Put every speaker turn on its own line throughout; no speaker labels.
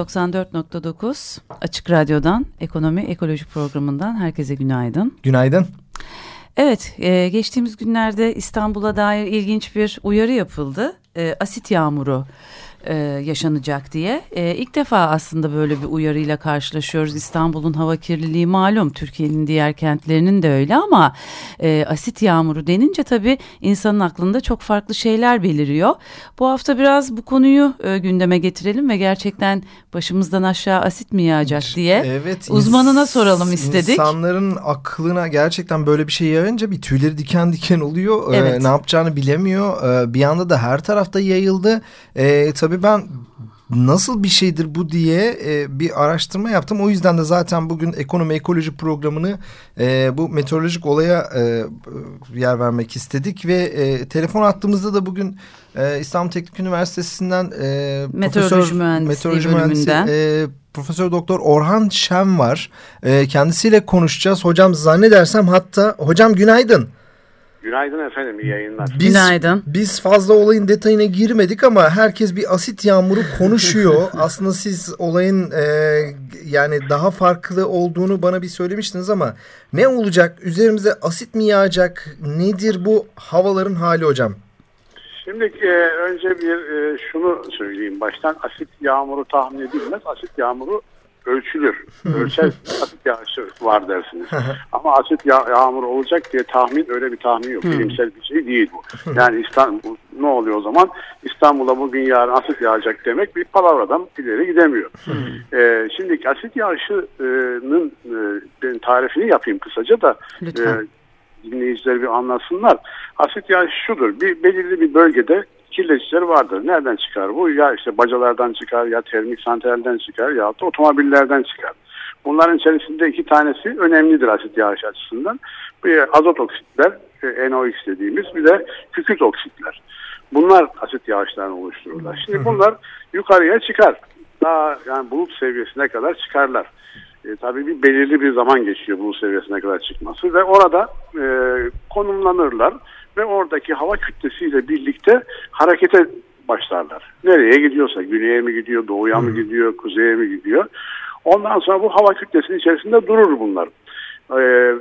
94.9 Açık Radyo'dan Ekonomi Ekoloji Programı'ndan herkese günaydın.
Günaydın.
Evet, e, geçtiğimiz günlerde İstanbul'a dair ilginç bir uyarı yapıldı. E, asit yağmuru e, yaşanacak diye. E, ilk defa aslında böyle bir uyarıyla karşılaşıyoruz. İstanbul'un hava kirliliği malum, Türkiye'nin diğer kentlerinin de öyle ama e, asit yağmuru denince tabii insanın aklında çok farklı şeyler beliriyor. Bu hafta biraz bu konuyu e, gündeme getirelim ve gerçekten başımızdan aşağı asit mi yağacak diye evet, uzmanına soralım istedik.
İnsanların aklına gerçekten böyle bir şey yağınca bir tüyleri diken diken oluyor. Evet. Ee, ne yapacağını bilemiyor. Ee, bir anda da her tarafta yayıldı. Ee, tabii tabii ben nasıl bir şeydir bu diye e, bir araştırma yaptım. O yüzden de zaten bugün ekonomi ekoloji programını e, bu meteorolojik olaya e, yer vermek istedik ve e, telefon attığımızda da bugün e, İstanbul Teknik Üniversitesi'nden e,
meteoroloji profesör, mühendisliği meteoroloji mühendisi
e, Profesör Doktor Orhan Şen var. E, kendisiyle konuşacağız. Hocam zannedersem hatta hocam günaydın.
Günaydın efendim, iyi yayınlar.
Biz, Günaydın.
Biz fazla olayın detayına girmedik ama herkes bir asit yağmuru konuşuyor. Aslında siz olayın e, yani daha farklı olduğunu bana bir söylemiştiniz ama ne olacak? Üzerimize asit mi yağacak? Nedir bu havaların hali hocam?
Şimdi e, önce bir e, şunu söyleyeyim baştan. Asit yağmuru tahmin edilmez. Asit yağmuru ölçülür. Ölçer asit yağışı var dersiniz. Ama asit yağ yağmur olacak diye tahmin öyle bir tahmin yok. Bilimsel bir şey değil bu. Yani İstanbul ne oluyor o zaman? İstanbul'a bugün yarın asit yağacak demek bir palavradan ileri gidemiyor. ee, şimdi asit yağışının e, tarifini yapayım kısaca da e, dinleyiciler bir anlasınlar. Asit yağışı şudur. Bir belirli bir bölgede kirleticiler vardır. Nereden çıkar bu? Ya işte bacalardan çıkar, ya termik santralden çıkar, ya da otomobillerden çıkar. Bunların içerisinde iki tanesi önemlidir asit yağış açısından. Bir azot oksitler, e, NOx dediğimiz, bir de kükürt oksitler. Bunlar asit yağışlarını oluştururlar. Şimdi bunlar yukarıya çıkar. Daha yani bulut seviyesine kadar çıkarlar. E, tabii bir belirli bir zaman geçiyor bulut seviyesine kadar çıkması ve orada e, konumlanırlar ve oradaki hava kütlesiyle birlikte harekete başlarlar. Nereye gidiyorsa güneye mi gidiyor, doğuya mı gidiyor, kuzeye mi gidiyor. Ondan sonra bu hava kütlesinin içerisinde durur bunlar. Ee,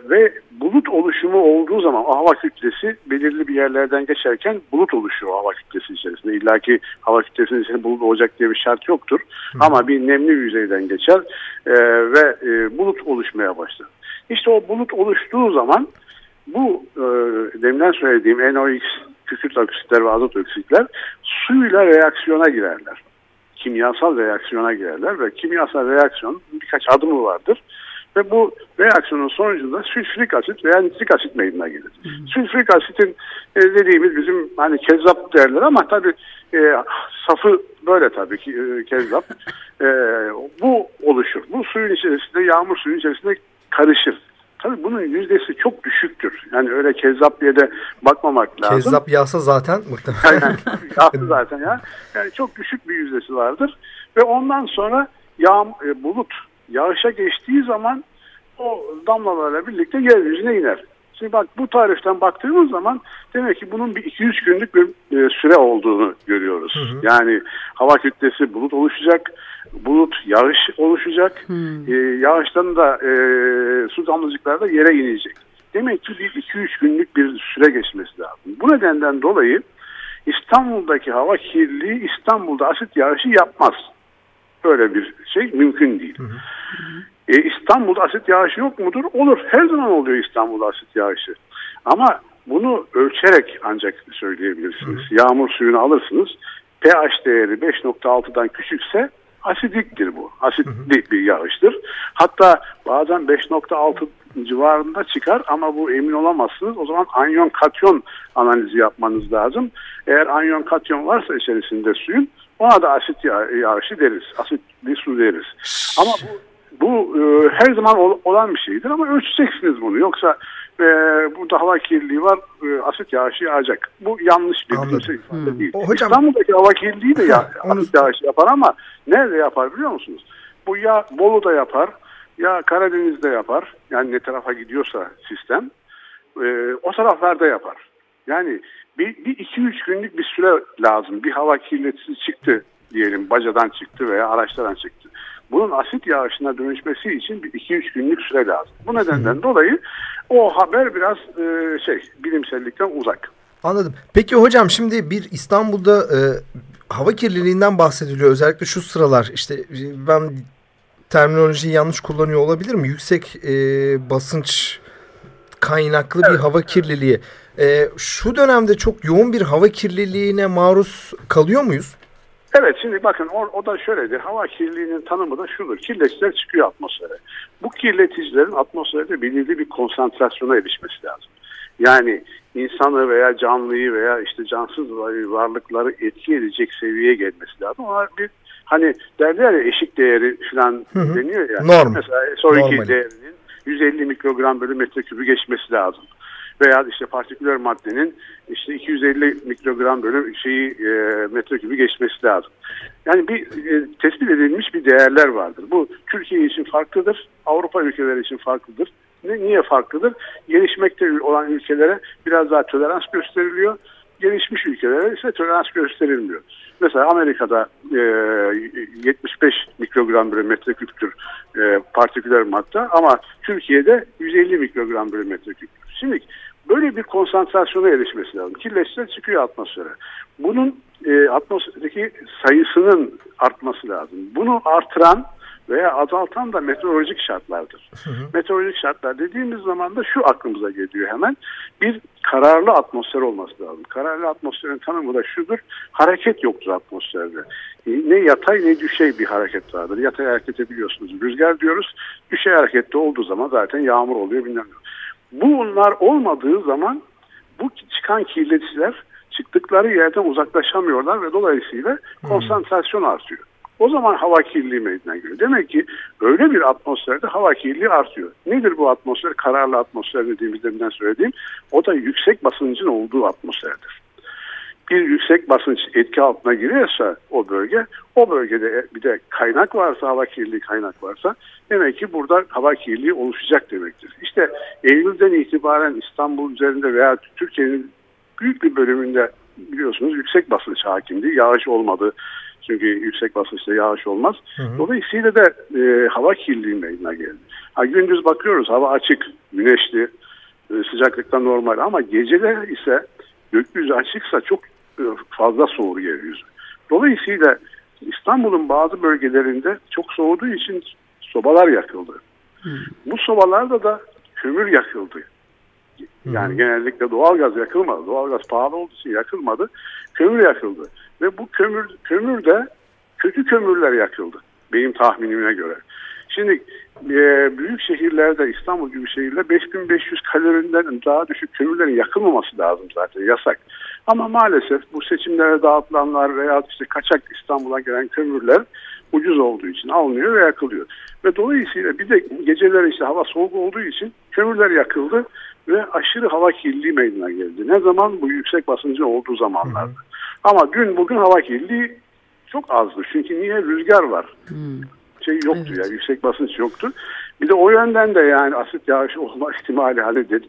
ve bulut oluşumu olduğu zaman o hava kütlesi belirli bir yerlerden geçerken bulut oluşuyor hava kütlesi içerisinde. İlla ki hava kütlesinin içerisinde bulut olacak diye bir şart yoktur. Hı. Ama bir nemli yüzeyden geçer e, ve e, bulut oluşmaya başlar. İşte o bulut oluştuğu zaman bu e, deminden söylediğim NOx, kükürt oksitler ve azot oksitler suyla reaksiyona girerler. Kimyasal reaksiyona girerler ve kimyasal reaksiyon birkaç adımı vardır. Ve bu reaksiyonun sonucunda sülfürik asit veya nitrik asit meydana gelir. Sülfürik asitin e, dediğimiz bizim hani kezzap derler ama tabii e, safı böyle tabii ki e, kezzap. E, bu oluşur. Bu suyun içerisinde, yağmur suyun içerisinde karışır. Tabii bunun yüzdesi çok düşüktür. Yani öyle kezzap diye de bakmamak lazım.
Kezzap yağsa zaten muhtemelen.
Aynen. Yağsı zaten ya. Yani çok düşük bir yüzdesi vardır. Ve ondan sonra yağ, e, bulut yağışa geçtiği zaman o damlalarla birlikte yeryüzüne iner. Şimdi bak bu tariften baktığımız zaman demek ki bunun bir 200 günlük bir e, süre olduğunu görüyoruz. Hı hı. Yani hava kütlesi bulut oluşacak bulut, yağış oluşacak. E, yağıştan da e, su damlacıkları da yere inecek. Demek ki bir 2-3 günlük bir süre geçmesi lazım. Bu nedenden dolayı İstanbul'daki hava kirliliği İstanbul'da asit yağışı yapmaz. Böyle bir şey mümkün değil. Hı E, İstanbul'da asit yağışı yok mudur? Olur. Her zaman oluyor İstanbul'da asit yağışı. Ama bunu ölçerek ancak söyleyebilirsiniz. Hı Yağmur suyunu alırsınız. pH değeri 5.6'dan küçükse asidiktir bu. Asitli bir yağıştır. Hatta bazen 5.6 civarında çıkar ama bu emin olamazsınız. O zaman anyon katyon analizi yapmanız lazım. Eğer anyon katyon varsa içerisinde suyun Ona da asit yağışı deriz. Asitli su deriz. Ama bu bu e, her zaman ol, olan bir şeydir ama ölçeceksiniz bunu. Yoksa e, burada hava kirliliği var, e, asit yağışı yağacak. Bu yanlış bir bilimsel ifade hmm. değil. O, hocam... İstanbul'daki hava kirliliği de ya, asit yağışı yapar ama nerede yapar biliyor musunuz? Bu ya Bolu'da yapar, ya Karadeniz'de yapar. Yani ne tarafa gidiyorsa sistem. E, o taraflarda yapar. Yani bir, bir iki üç günlük bir süre lazım. Bir hava kirletisi çıktı diyelim, bacadan çıktı veya araçlardan çıktı bunun asit yağışına dönüşmesi için bir iki üç günlük süre lazım. Bu nedenden dolayı o haber biraz e, şey bilimsellikten uzak.
Anladım. Peki hocam şimdi bir İstanbul'da e, hava kirliliğinden bahsediliyor. Özellikle şu sıralar işte ben terminolojiyi yanlış kullanıyor olabilir mi? Yüksek e, basınç kaynaklı evet. bir hava kirliliği. E, şu dönemde çok yoğun bir hava kirliliğine maruz kalıyor muyuz?
Evet şimdi bakın o, o da şöyledir. Hava kirliliğinin tanımı da şudur. Kirleticiler çıkıyor atmosfere. Bu kirleticilerin atmosferde belirli bir konsantrasyona erişmesi lazım. Yani insanı veya canlıyı veya işte cansız varlıkları etki edecek seviyeye gelmesi lazım. Ona bir hani derler ya eşik değeri falan hı hı. deniyor ya.
Norm.
Mesela SO2 değerinin 150 mikrogram bölü metreküpü geçmesi lazım veya işte partiküler maddenin işte 250 mikrogram bölü şeyi e, metrekübü geçmesi lazım. Yani bir e, tespit edilmiş bir değerler vardır. Bu Türkiye için farklıdır, Avrupa ülkeleri için farklıdır. Ne, niye farklıdır? Gelişmekte olan ülkelere biraz daha tolerans gösteriliyor. Gelişmiş ülkelere ise tolerans gösterilmiyor. Mesela Amerika'da e, 75 mikrogram bölü metreküptür e, partiküler madde ama Türkiye'de 150 mikrogram bölü metreküp. Şimdi Böyle bir konsantrasyona erişmesi lazım. Kirleşse çıkıyor atmosfere. Bunun e, atmosferdeki sayısının artması lazım. Bunu artıran veya azaltan da meteorolojik şartlardır. Hı hı. Meteorolojik şartlar dediğimiz zaman da şu aklımıza geliyor hemen. Bir kararlı atmosfer olması lazım. Kararlı atmosferin tanımı da şudur. Hareket yoktur atmosferde. Ne yatay ne düşey bir hareket vardır. Yatay harekete biliyorsunuz rüzgar diyoruz. Düşey harekette olduğu zaman zaten yağmur oluyor bilmem ne. Bunlar olmadığı zaman bu çıkan kirleticiler çıktıkları yerden uzaklaşamıyorlar ve dolayısıyla konsantrasyon artıyor. O zaman hava kirliliği meydana geliyor. Demek ki öyle bir atmosferde hava kirliliği artıyor. Nedir bu atmosfer? Kararlı atmosfer dediğimiz deminden söylediğim. O da yüksek basıncın olduğu atmosferdir bir yüksek basınç etki altına giriyorsa o bölge, o bölgede bir de kaynak varsa, hava kirliliği kaynak varsa demek ki burada hava kirliliği oluşacak demektir. İşte Eylül'den itibaren İstanbul üzerinde veya Türkiye'nin büyük bir bölümünde biliyorsunuz yüksek basınç hakimdi. Yağış olmadı. Çünkü yüksek basınçta yağış olmaz. Hı hı. Dolayısıyla da e, hava kirliliği meydana geldi. Ha, gündüz bakıyoruz hava açık, güneşli, e, sıcaklıkta normal ama geceler ise gökyüzü açıksa çok fazla soğur yeryüzü. Dolayısıyla İstanbul'un bazı bölgelerinde çok soğuduğu için sobalar yakıldı. Hmm. Bu sobalarda da kömür yakıldı. Yani hmm. genellikle doğalgaz yakılmadı. Doğalgaz pahalı olduğu için yakılmadı. Kömür yakıldı. Ve bu kömür, kömür de kötü kömürler yakıldı. Benim tahminime göre. Şimdi e, büyük şehirlerde İstanbul gibi şehirler 5500 kaloriden daha düşük kömürlerin yakılmaması lazım zaten yasak. Ama maalesef bu seçimlere dağıtılanlar veya işte kaçak İstanbul'a gelen kömürler ucuz olduğu için alınıyor ve yakılıyor. Ve dolayısıyla bir de geceler işte hava soğuk olduğu için kömürler yakıldı ve aşırı hava kirliliği meydana geldi. Ne zaman? Bu yüksek basıncın olduğu zamanlarda. Ama dün bugün hava kirliliği çok azdı. Çünkü niye? Rüzgar var. Hmm şey yoktu evet. yani yüksek basınç yoktu. Bir de o yönden de yani asit yağışı olma ihtimali hani de,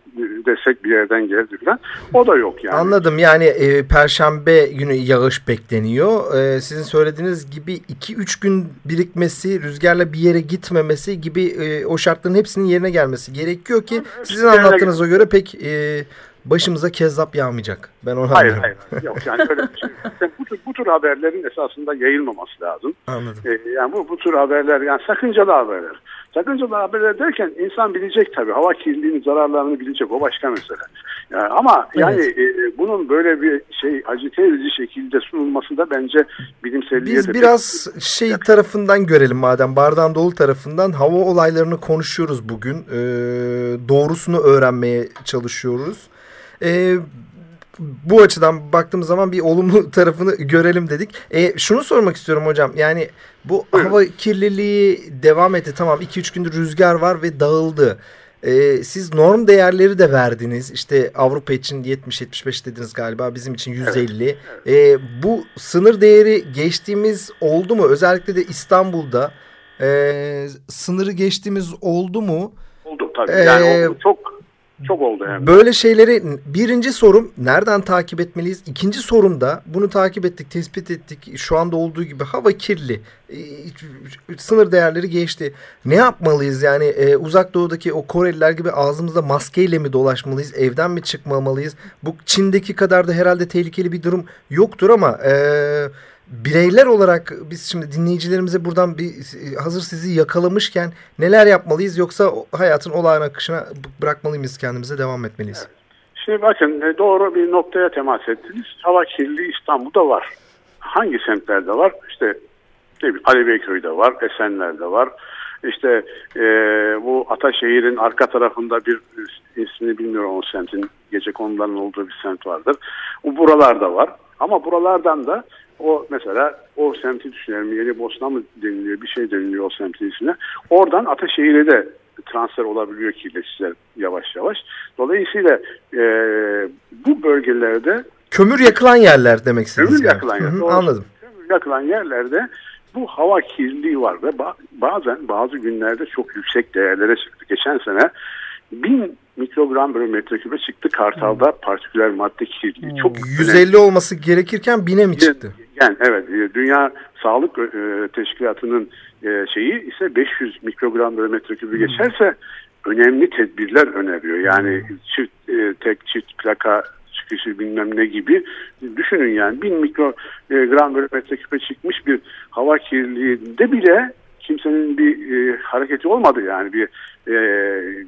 desek bir yerden geldi falan o da yok yani.
Anladım yani e, perşembe günü yağış bekleniyor. E, sizin söylediğiniz gibi 2-3 gün birikmesi rüzgarla bir yere gitmemesi gibi e, o şartların hepsinin yerine gelmesi gerekiyor ki sizin anlattığınıza göre pek e, başımıza kezzap yağmayacak. Ben onu
hayır, anlıyorum. Hayır Yok yani öyle bir şey. bu, tür, bu tür haberlerin esasında yayılmaması lazım.
Anladım. Ee,
yani bu, bu tür haberler yani sakıncalı haberler. Sakıncalı haberler derken insan bilecek tabii. Hava kirliliğinin zararlarını bilecek. O başka mesele. Yani ama evet. yani e, bunun böyle bir şey acite edici şekilde sunulması da bence bilimselliğe
Biz de biraz pek... şey tarafından görelim madem bardağın dolu tarafından hava olaylarını konuşuyoruz bugün. Ee, doğrusunu öğrenmeye çalışıyoruz. E, bu açıdan baktığımız zaman bir olumlu tarafını görelim dedik. E, şunu sormak istiyorum hocam. Yani bu Buyurun. hava kirliliği devam etti. Tamam 2-3 gündür rüzgar var ve dağıldı. E, siz norm değerleri de verdiniz. İşte Avrupa için 70-75 dediniz galiba. Bizim için 150. Evet. E, bu sınır değeri geçtiğimiz oldu mu? Özellikle de İstanbul'da e, sınırı geçtiğimiz oldu mu?
Oldu tabii. Yani ee, çok çok oldu yani.
Böyle şeyleri birinci sorum nereden takip etmeliyiz? İkinci sorum da bunu takip ettik, tespit ettik. Şu anda olduğu gibi hava kirli. E, sınır değerleri geçti. Ne yapmalıyız? Yani e, uzak doğudaki o Koreliler gibi ağzımızda maskeyle mi dolaşmalıyız? Evden mi çıkmamalıyız? Bu Çin'deki kadar da herhalde tehlikeli bir durum yoktur ama... E, bireyler olarak biz şimdi dinleyicilerimize buradan bir hazır sizi yakalamışken neler yapmalıyız yoksa hayatın olağan akışına bırakmalı mıyız kendimize devam etmeliyiz? Evet.
Şimdi bakın e, doğru bir noktaya temas ettiniz. Hava kirliliği İstanbul'da var. Hangi semtlerde var? İşte Alibeköy'de var, Esenler'de var. İşte e, bu Ataşehir'in arka tarafında bir ismini bilmiyorum o semtin gece konuların olduğu bir semt vardır. Bu buralarda var. Ama buralardan da o mesela o semti düşünelim. Yeni Bosna mı deniliyor bir şey deniliyor o semtin ismine. Oradan Ataşehir'e de transfer olabiliyor kirleticiler yavaş yavaş. Dolayısıyla e, bu bölgelerde
kömür yakılan yerler demek istiyorsunuz.
Kömür yakılan yerler.
Anladım.
Kömür yakılan yerlerde bu hava kirliliği var ve bazen bazı günlerde çok yüksek değerlere çıktı. Geçen sene bin mikrogram bölü metrekübe çıktı Kartal'da hmm. partiküler madde kirliliği. Hmm.
Çok 150 önemli. olması gerekirken bine mi çıktı?
Yani evet e, Dünya Sağlık e, Teşkilatı'nın e, şeyi ise 500 mikrogram bölü metrekübü hmm. geçerse önemli tedbirler öneriyor. Yani çift tek çift plaka çıkışı bilmem ne gibi. Düşünün yani 1000 mikrogram bölü metreküpe çıkmış bir hava kirliliğinde bile kimsenin bir e, hareketi olmadı yani bir e,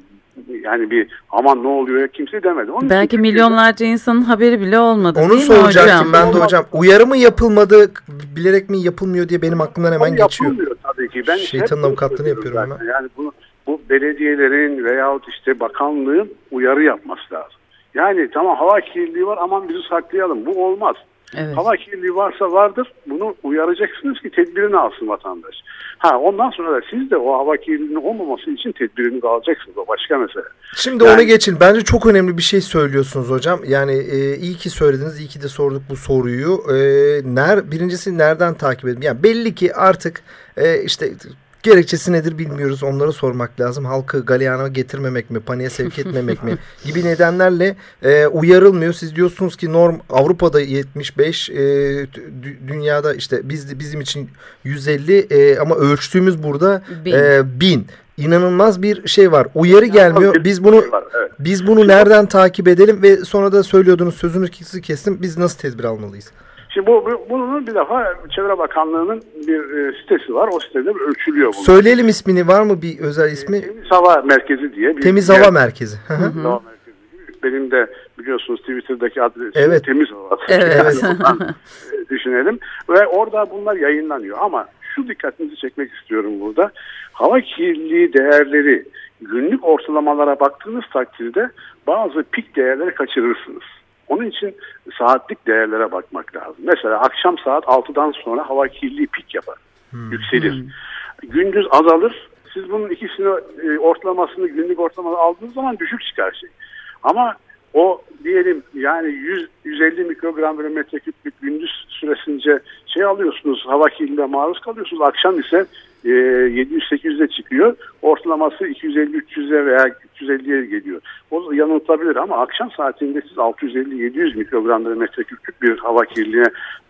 yani bir aman ne oluyor kimse demedi.
Onun Belki milyonlarca insanın haberi bile olmadı
Onu soracaktım hocam? ben de hocam. Uyarı mı yapılmadı bilerek mi yapılmıyor diye benim aklımdan hemen Ama geçiyor.
Yapılmıyor tabii ki. Ben
Şeytanın avukatlığını yapıyorum
zaten. hemen. Yani bunu, bu belediyelerin veyahut işte bakanlığın uyarı yapması lazım. Yani tamam hava kirliliği var aman bizi saklayalım. Bu olmaz. Evet. Hava kirliliği varsa vardır. Bunu uyaracaksınız ki tedbirini alsın vatandaş. Ha ondan sonra da siz de o hava kirliliğinin olmaması için tedbirini alacaksınız. O başka mesele.
Şimdi yani, onu geçin. Bence çok önemli bir şey söylüyorsunuz hocam. Yani e, iyi ki söylediniz. İyi ki de sorduk bu soruyu. E, ner, birincisi nereden takip edin? Yani belli ki artık e, işte Gerekçesi nedir bilmiyoruz. Onları sormak lazım. Halkı galeyana getirmemek mi, paniğe sevk etmemek mi gibi nedenlerle e, uyarılmıyor. Siz diyorsunuz ki norm Avrupa'da 75, e, dünyada işte biz bizim için 150 e, ama ölçtüğümüz burada bin. E, 1000 inanılmaz bir şey var. Uyarı gelmiyor. Biz bunu biz bunu nereden takip edelim ve sonra da söylüyordunuz sözünü kestim. Biz nasıl tedbir almalıyız?
Şimdi bu, bu bunun bir defa Çevre Bakanlığı'nın bir e, sitesi var. O sitede ölçülüyor
bu. Söyleyelim ismini var mı bir özel ismi?
Temiz Hava Merkezi diye.
Bir Temiz Hava Merkezi. Temiz Hava
Merkezi. Benim de biliyorsunuz Twitter'daki adresim
evet.
Temiz Hava.
Evet.
E, düşünelim. Ve orada bunlar yayınlanıyor. Ama şu dikkatinizi çekmek istiyorum burada. Hava kirliliği değerleri günlük ortalamalara baktığınız takdirde bazı pik değerleri kaçırırsınız. Onun için saatlik değerlere bakmak lazım. Mesela akşam saat 6'dan sonra hava kirliliği pik yapar. Hmm. Yükselir. Hmm. Gündüz azalır. Siz bunun ikisini e, ortalamasını günlük ortalamasını aldığınız zaman düşük çıkar şey. Ama o diyelim yani 100 150 mikrogram bölü metreküplük gündüz süresince şey alıyorsunuz hava kirliliğine maruz kalıyorsunuz. Akşam ise e, 700-800'e çıkıyor. Ortalaması 250-300'e veya 350'ye geliyor. O yanıltabilir ama akşam saatinde siz 650-700 mikrogram metreküplük bir hava kirliliğine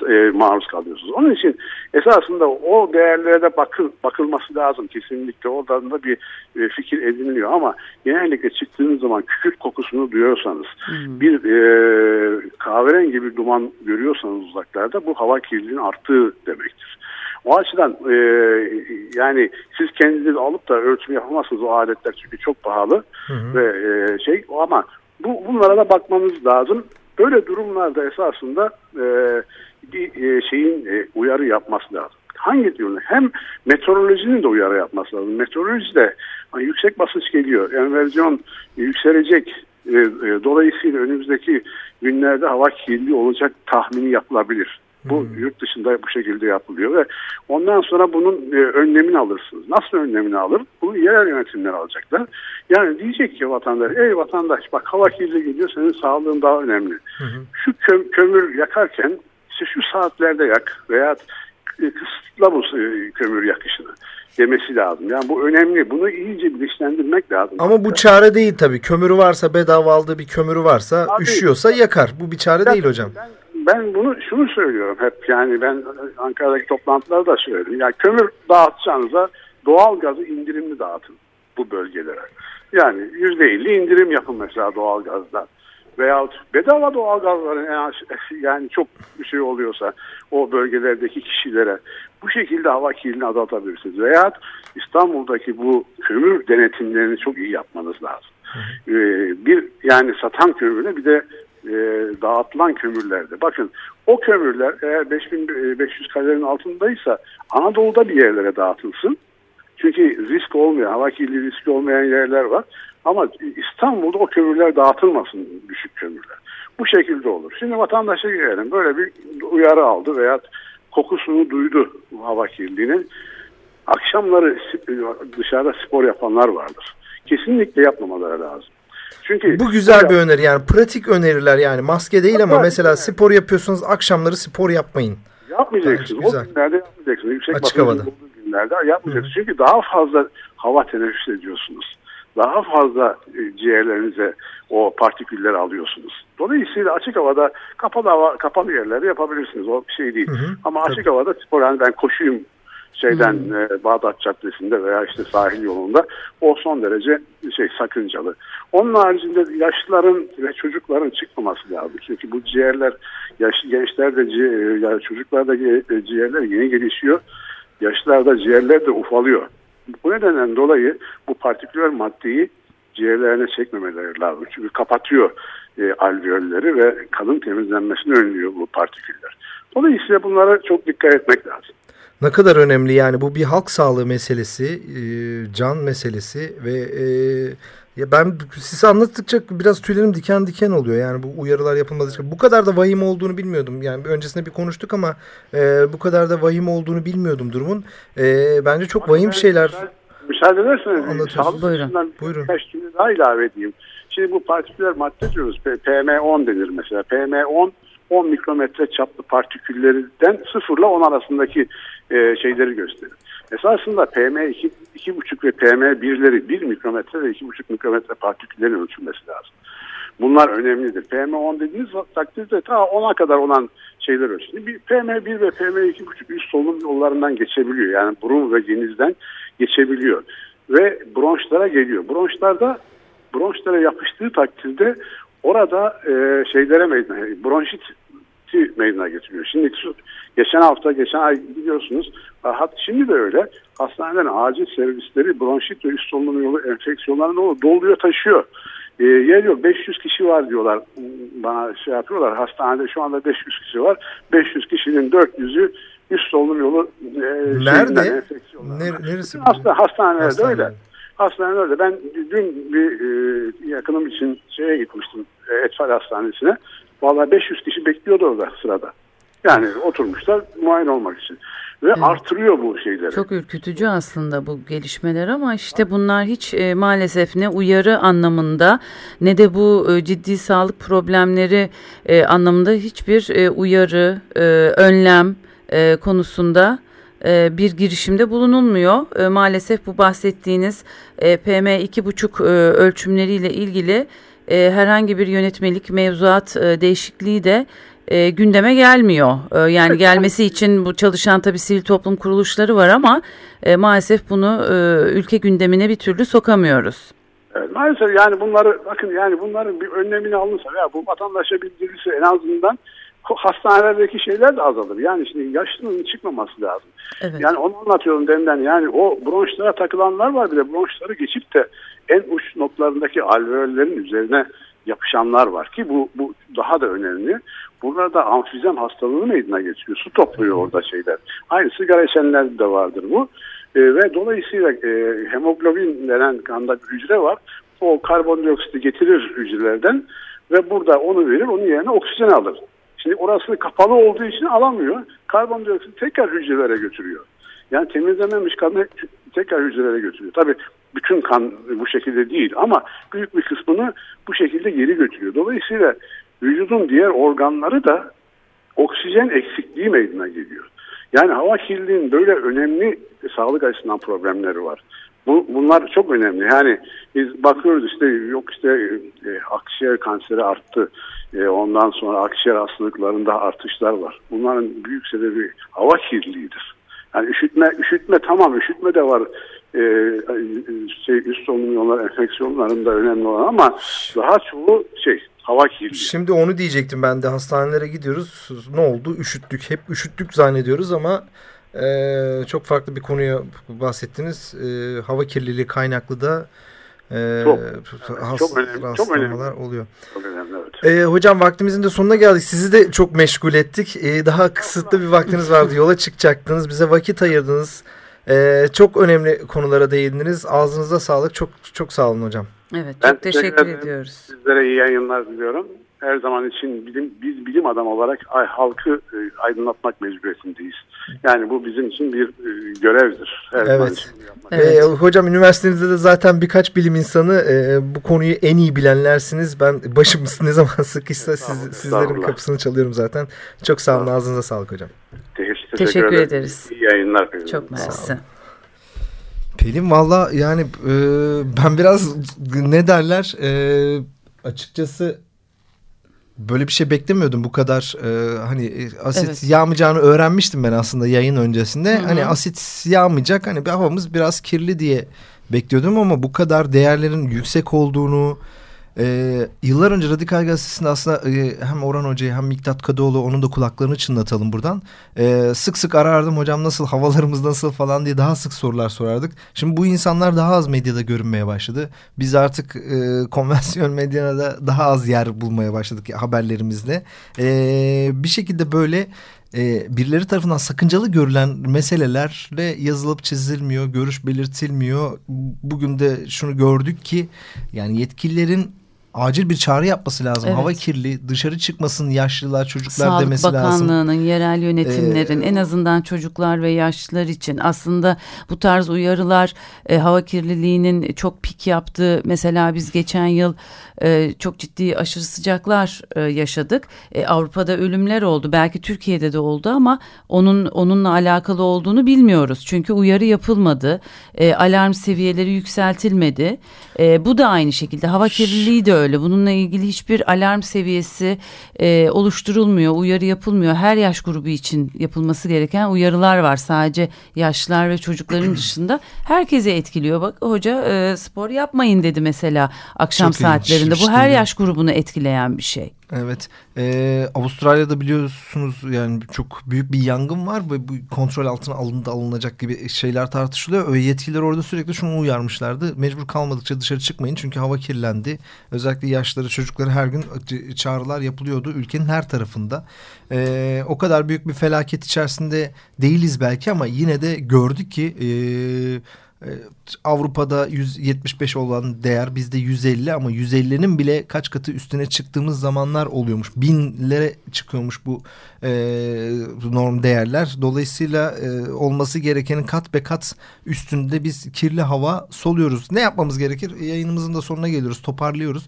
e, maruz kalıyorsunuz. Onun için esasında o değerlere de bakıl, bakılması lazım kesinlikle. Oradan da bir e, fikir ediniliyor ama genellikle çıktığınız zaman kükürt kokusunu duyuyorsanız hmm. bir e, kahverengi bir duman görüyorsanız uzaklarda bu hava kirliliğinin arttığı demektir. O açıdan e, yani siz kendiniz alıp da ölçüm yapamazsınız o aletler çünkü çok pahalı hı hı. ve e, şey ama bu bunlara da bakmamız lazım. Böyle durumlarda esasında e, bir e, şeyin e, uyarı yapması lazım. Hangi diyorlar? Hem meteorolojinin de uyarı yapması lazım. Meteoroloji de hani yüksek basınç geliyor. Enversiyon yükselecek E, e, dolayısıyla önümüzdeki günlerde hava kirli olacak tahmini yapılabilir. Bu hmm. yurt dışında bu şekilde yapılıyor ve ondan sonra bunun e, önlemini alırsınız. Nasıl önlemini alır? Bunu yerel yönetimler alacaklar. Yani diyecek ki vatandaş, ey vatandaş bak hava kirli geliyor senin sağlığın daha önemli. Hmm. Şu köm kömür yakarken işte şu saatlerde yak veya e, kısıtla bu e, kömür yakışını demesi lazım. Yani bu önemli. Bunu iyice bilinçlendirmek lazım.
Ama bu çare değil tabii. Kömürü varsa bedava aldığı bir kömürü varsa Abi, üşüyorsa yakar. Bu bir çare ben, değil hocam.
Ben, ben bunu şunu söylüyorum hep yani ben Ankara'daki toplantılarda da söyledim. Yani kömür dağıtacağınıza doğal gazı indirimli dağıtın bu bölgelere. Yani yüzde elli indirim yapın mesela doğal gazdan. Veyahut bedava doğal gazların yani çok bir şey oluyorsa o bölgelerdeki kişilere bu şekilde hava kirliliğini azaltabilirsiniz. Veyahut İstanbul'daki bu kömür denetimlerini çok iyi yapmanız lazım. Ee, bir yani satan kömürle bir de e, dağıtılan kömürlerde. Bakın o kömürler eğer 5500 kalorinin altındaysa Anadolu'da bir yerlere dağıtılsın. Çünkü risk olmayan, hava kirliliği riski olmayan yerler var. Ama İstanbul'da o kömürler dağıtılmasın düşük kömürler. Bu şekilde olur. Şimdi vatandaşa gelelim. Böyle bir uyarı aldı veya kokusunu duydu hava kirliliğinin. Akşamları dışarıda spor yapanlar vardır. Kesinlikle yapmamaları lazım.
Çünkü bu güzel bir öneri yani pratik öneriler yani maske değil ama mesela yani. spor yapıyorsunuz akşamları spor yapmayın.
Yapmayacaksınız. O günlerde yapmayacaksınız. Yüksek Açık havada. günlerde yapmayacaksınız. Hı. Çünkü daha fazla hava teneffüs ediyorsunuz. Daha fazla e, ciğerlerinize o partikülleri alıyorsunuz. Dolayısıyla açık havada kapalı hava, kapalı yerlerde yapabilirsiniz. O bir şey değil. Hı hı. Ama açık Tabii. havada spor yani ben koşuyum şeyden hmm. e, Bağdat Caddesi'nde veya işte sahil yolunda o son derece şey sakıncalı. Onun haricinde yaşlıların ve çocukların çıkmaması lazım. Çünkü bu ciğerler yaş, gençlerde ciğer, yani çocuklarda ciğerler yeni gelişiyor. Yaşlılarda ciğerler de ufalıyor. Bu nedenden dolayı bu partiküler maddeyi ciğerlerine çekmemeleri lazım. Çünkü kapatıyor e, alveolleri ve kanın temizlenmesini önlüyor bu partiküller. Dolayısıyla bunlara çok dikkat etmek lazım
ne kadar önemli yani bu bir halk sağlığı meselesi, e, can meselesi ve e, ya ben size anlattıkça biraz tüylerim diken diken oluyor. Yani bu uyarılar yapılmadıkça bu kadar da vahim olduğunu bilmiyordum. Yani öncesinde bir konuştuk ama e, bu kadar da vahim olduğunu bilmiyordum durumun. E, bence çok vahim şeyler.
Müsaade ederseniz sağlık Buyurun. Buyurun. birkaç cümle daha ilave edeyim. Şimdi bu partiküler madde diyoruz. PM10 denir mesela. PM10 10 mikrometre çaplı partiküllerden 0 ile 10 arasındaki e, şeyleri gösterir. Esasında PM2, 2,5 ve PM1'leri 1 mikrometre ve 2,5 mikrometre partiküllerin ölçülmesi lazım. Bunlar önemlidir. PM10 dediğiniz takdirde ta 10'a kadar olan şeyler ölçülür. Bir PM1 ve PM2,5 üst solunum yollarından geçebiliyor. Yani burun ve genizden geçebiliyor. Ve bronşlara geliyor. Bronşlarda bronşlara yapıştığı takdirde orada e, şeylere meydana, bronşit meydana getiriyor. Şimdi geçen hafta, geçen ay biliyorsunuz hat şimdi de öyle. Hastaneden acil servisleri bronşit ve üst solunum yolu enfeksiyonlarını doluyor taşıyor. E, yer yok 500 kişi var diyorlar bana şey yapıyorlar hastanede şu anda 500 kişi var 500 kişinin 400'ü üst solunum yolu
e, nerede neresi
hasta, hastanelerde Hastane. öyle hastanelerde ben dün bir e, yakınım için şeye gitmiştim e, Etfal Hastanesi'ne Vallahi 500 kişi bekliyordu orada sırada. Yani oturmuşlar muayene olmak için. Ve evet. artırıyor bu şeyleri.
Çok ürkütücü aslında bu gelişmeler ama işte bunlar hiç e, maalesef ne uyarı anlamında ne de bu e, ciddi sağlık problemleri e, anlamında hiçbir e, uyarı, e, önlem e, konusunda e, bir girişimde bulunulmuyor. E, maalesef bu bahsettiğiniz e, PM2,5 ölçümleriyle ilgili e, herhangi bir yönetmelik mevzuat e, değişikliği de e, gündeme gelmiyor. E, yani gelmesi için bu çalışan tabii sivil toplum kuruluşları var ama e, maalesef bunu e, ülke gündemine bir türlü sokamıyoruz.
Maalesef yani bunları bakın yani bunların bir önlemini alınsa ya bu vatandaşa bildirilse en azından hastanelerdeki şeyler de azalır. Yani şimdi yaşlının çıkmaması lazım. Evet. Yani onu anlatıyorum denden. Yani o bronşlara takılanlar var bile bronşları geçip de en uç noktalarındaki alveollerin üzerine yapışanlar var ki bu, bu daha da önemli. Burada amfizem hastalığı meydana getiriyor. Su topluyor orada şeyler. Aynı sigara içenlerde de vardır bu. E, ve dolayısıyla e, hemoglobin denen kanda bir hücre var. o karbondioksiti getirir hücrelerden ve burada onu verir, onun yerine oksijen alır. Şimdi orası kapalı olduğu için alamıyor. Karbondioksit tekrar hücrelere götürüyor. Yani temizlememiş kanı tekrar hücrelere götürüyor. Tabii bütün kan bu şekilde değil ama büyük bir kısmını bu şekilde geri götürüyor. Dolayısıyla vücudun diğer organları da oksijen eksikliği meydana geliyor. Yani hava kirliliğinin böyle önemli sağlık açısından problemleri var. Bu, bunlar çok önemli. Yani biz bakıyoruz işte yok işte e, akciğer kanseri arttı. E, ondan sonra akciğer hastalıklarında artışlar var. Bunların büyük sebebi hava kirliliğidir. Yani üşütme, üşütme tamam üşütme de var. E, şey, üst solunum yolları enfeksiyonlarında önemli olan ama daha çoğu şey hava kirliliği.
Şimdi onu diyecektim ben de hastanelere gidiyoruz. Ne oldu? Üşüttük. Hep üşüttük zannediyoruz ama e, çok farklı bir konuya bahsettiniz. E, hava kirliliği kaynaklı da e,
çok, has, çok önemli, çok önemli.
oluyor.
Çok önemli, evet.
E, hocam vaktimizin de sonuna geldik. Sizi de çok meşgul ettik. E, daha kısıtlı bir vaktiniz vardı. Yola çıkacaktınız. Bize vakit ayırdınız. E, çok önemli konulara değindiniz. Ağzınıza sağlık. Çok çok sağ olun hocam.
Evet, çok ben teşekkür, teşekkür ediyoruz.
Sizlere iyi yayınlar diliyorum her zaman için bilim, biz bilim adam olarak ay, halkı e, aydınlatmak mecburiyetindeyiz. Yani bu bizim için bir e, görevdir. Her
evet. evet. E, hocam üniversitenizde de zaten birkaç bilim insanı e, bu konuyu en iyi bilenlersiniz. Ben başımız ne zaman sıkışsa siz, sizlerin kapısını çalıyorum zaten. Çok sağ olun. Ağzınıza sağlık hocam.
Teşekkür, teşekkür ederiz.
İyi yayınlar.
Çok mersi.
Pelin valla yani e, ben biraz ne derler e, açıkçası böyle bir şey beklemiyordum bu kadar e, hani e, asit evet. yağmayacağını öğrenmiştim ben aslında yayın öncesinde. Hı-hı. Hani asit yağmayacak hani bir havamız biraz kirli diye bekliyordum ama bu kadar değerlerin yüksek olduğunu ee, yıllar önce Radikal Gazetesi'nde aslında e, hem Orhan Hoca'yı hem Miktat Kadıoğlu onun da kulaklarını çınlatalım buradan. Ee, sık sık arardım hocam nasıl havalarımız nasıl falan diye daha sık sorular sorardık. Şimdi bu insanlar daha az medyada görünmeye başladı. Biz artık e, konvensiyon medyada daha az yer bulmaya başladık haberlerimizle. Ee, bir şekilde böyle e, birileri tarafından sakıncalı görülen meselelerle yazılıp çizilmiyor, görüş belirtilmiyor. Bugün de şunu gördük ki yani yetkililerin acil bir çağrı yapması lazım. Evet. Hava kirli, dışarı çıkmasın yaşlılar, çocuklar
Sağlık
demesi lazım.
Sağlık Bakanlığı'nın, yerel yönetimlerin ee, en azından çocuklar ve yaşlılar için aslında bu tarz uyarılar e, hava kirliliğinin çok pik yaptığı mesela biz geçen yıl e, çok ciddi aşırı sıcaklar e, yaşadık. E, Avrupa'da ölümler oldu. Belki Türkiye'de de oldu ama onun onunla alakalı olduğunu bilmiyoruz. Çünkü uyarı yapılmadı. E, alarm seviyeleri yükseltilmedi. E, bu da aynı şekilde hava kirliliği de öyle. Bununla ilgili hiçbir alarm seviyesi e, oluşturulmuyor, uyarı yapılmıyor. Her yaş grubu için yapılması gereken uyarılar var. Sadece yaşlılar ve çocukların dışında herkese etkiliyor. Bak hoca e, spor yapmayın dedi mesela akşam Çok saatlerinde. Bu her yaş grubunu etkileyen bir şey.
Evet. Ee, Avustralya'da biliyorsunuz yani çok büyük bir yangın var ve bu kontrol altına alındı alınacak gibi şeyler tartışılıyor. Yetkililer orada sürekli şunu uyarmışlardı. Mecbur kalmadıkça dışarı çıkmayın çünkü hava kirlendi. Özellikle yaşları çocukları her gün çağrılar yapılıyordu ülkenin her tarafında. Ee, o kadar büyük bir felaket içerisinde değiliz belki ama yine de gördük ki... Ee, Avrupa'da 175 olan değer bizde 150 ama 150'nin bile kaç katı üstüne çıktığımız zamanlar oluyormuş. Binlere çıkıyormuş bu e, norm değerler. Dolayısıyla e, olması gerekenin kat be kat üstünde biz kirli hava soluyoruz. Ne yapmamız gerekir? Yayınımızın da sonuna geliyoruz, toparlıyoruz.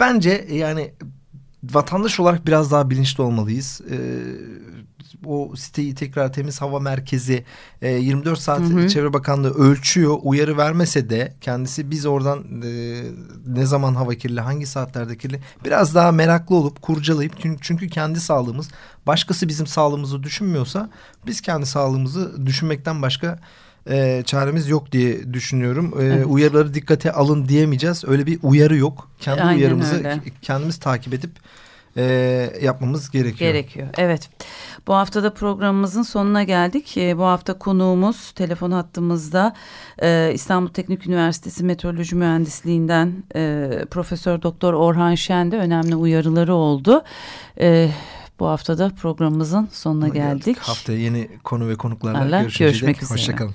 Bence yani vatandaş olarak biraz daha bilinçli olmalıyız. Ee, siteyi tekrar temiz hava merkezi e, 24 saat hı hı. Çevre Bakanlığı ölçüyor. Uyarı vermese de kendisi biz oradan e, ne zaman hava kirli, hangi saatlerde kirli biraz daha meraklı olup kurcalayıp çünkü, çünkü kendi sağlığımız başkası bizim sağlığımızı düşünmüyorsa biz kendi sağlığımızı düşünmekten başka e, çaremiz yok diye düşünüyorum. E, evet. Uyarıları dikkate alın diyemeyeceğiz. Öyle bir uyarı yok. Kendi Aynen uyarımızı öyle. kendimiz takip edip e, yapmamız gerekiyor.
Gerekiyor. Evet. Bu haftada programımızın sonuna geldik. E, bu hafta konuğumuz telefon hattımızda e, İstanbul Teknik Üniversitesi Meteoroloji Mühendisliğinden e, Profesör Doktor Orhan Şen de önemli uyarıları oldu. E, bu haftada programımızın sonuna geldik. geldik.
Haftaya yeni konu ve konuklarla görüşmek üzere. Hoşçakalın.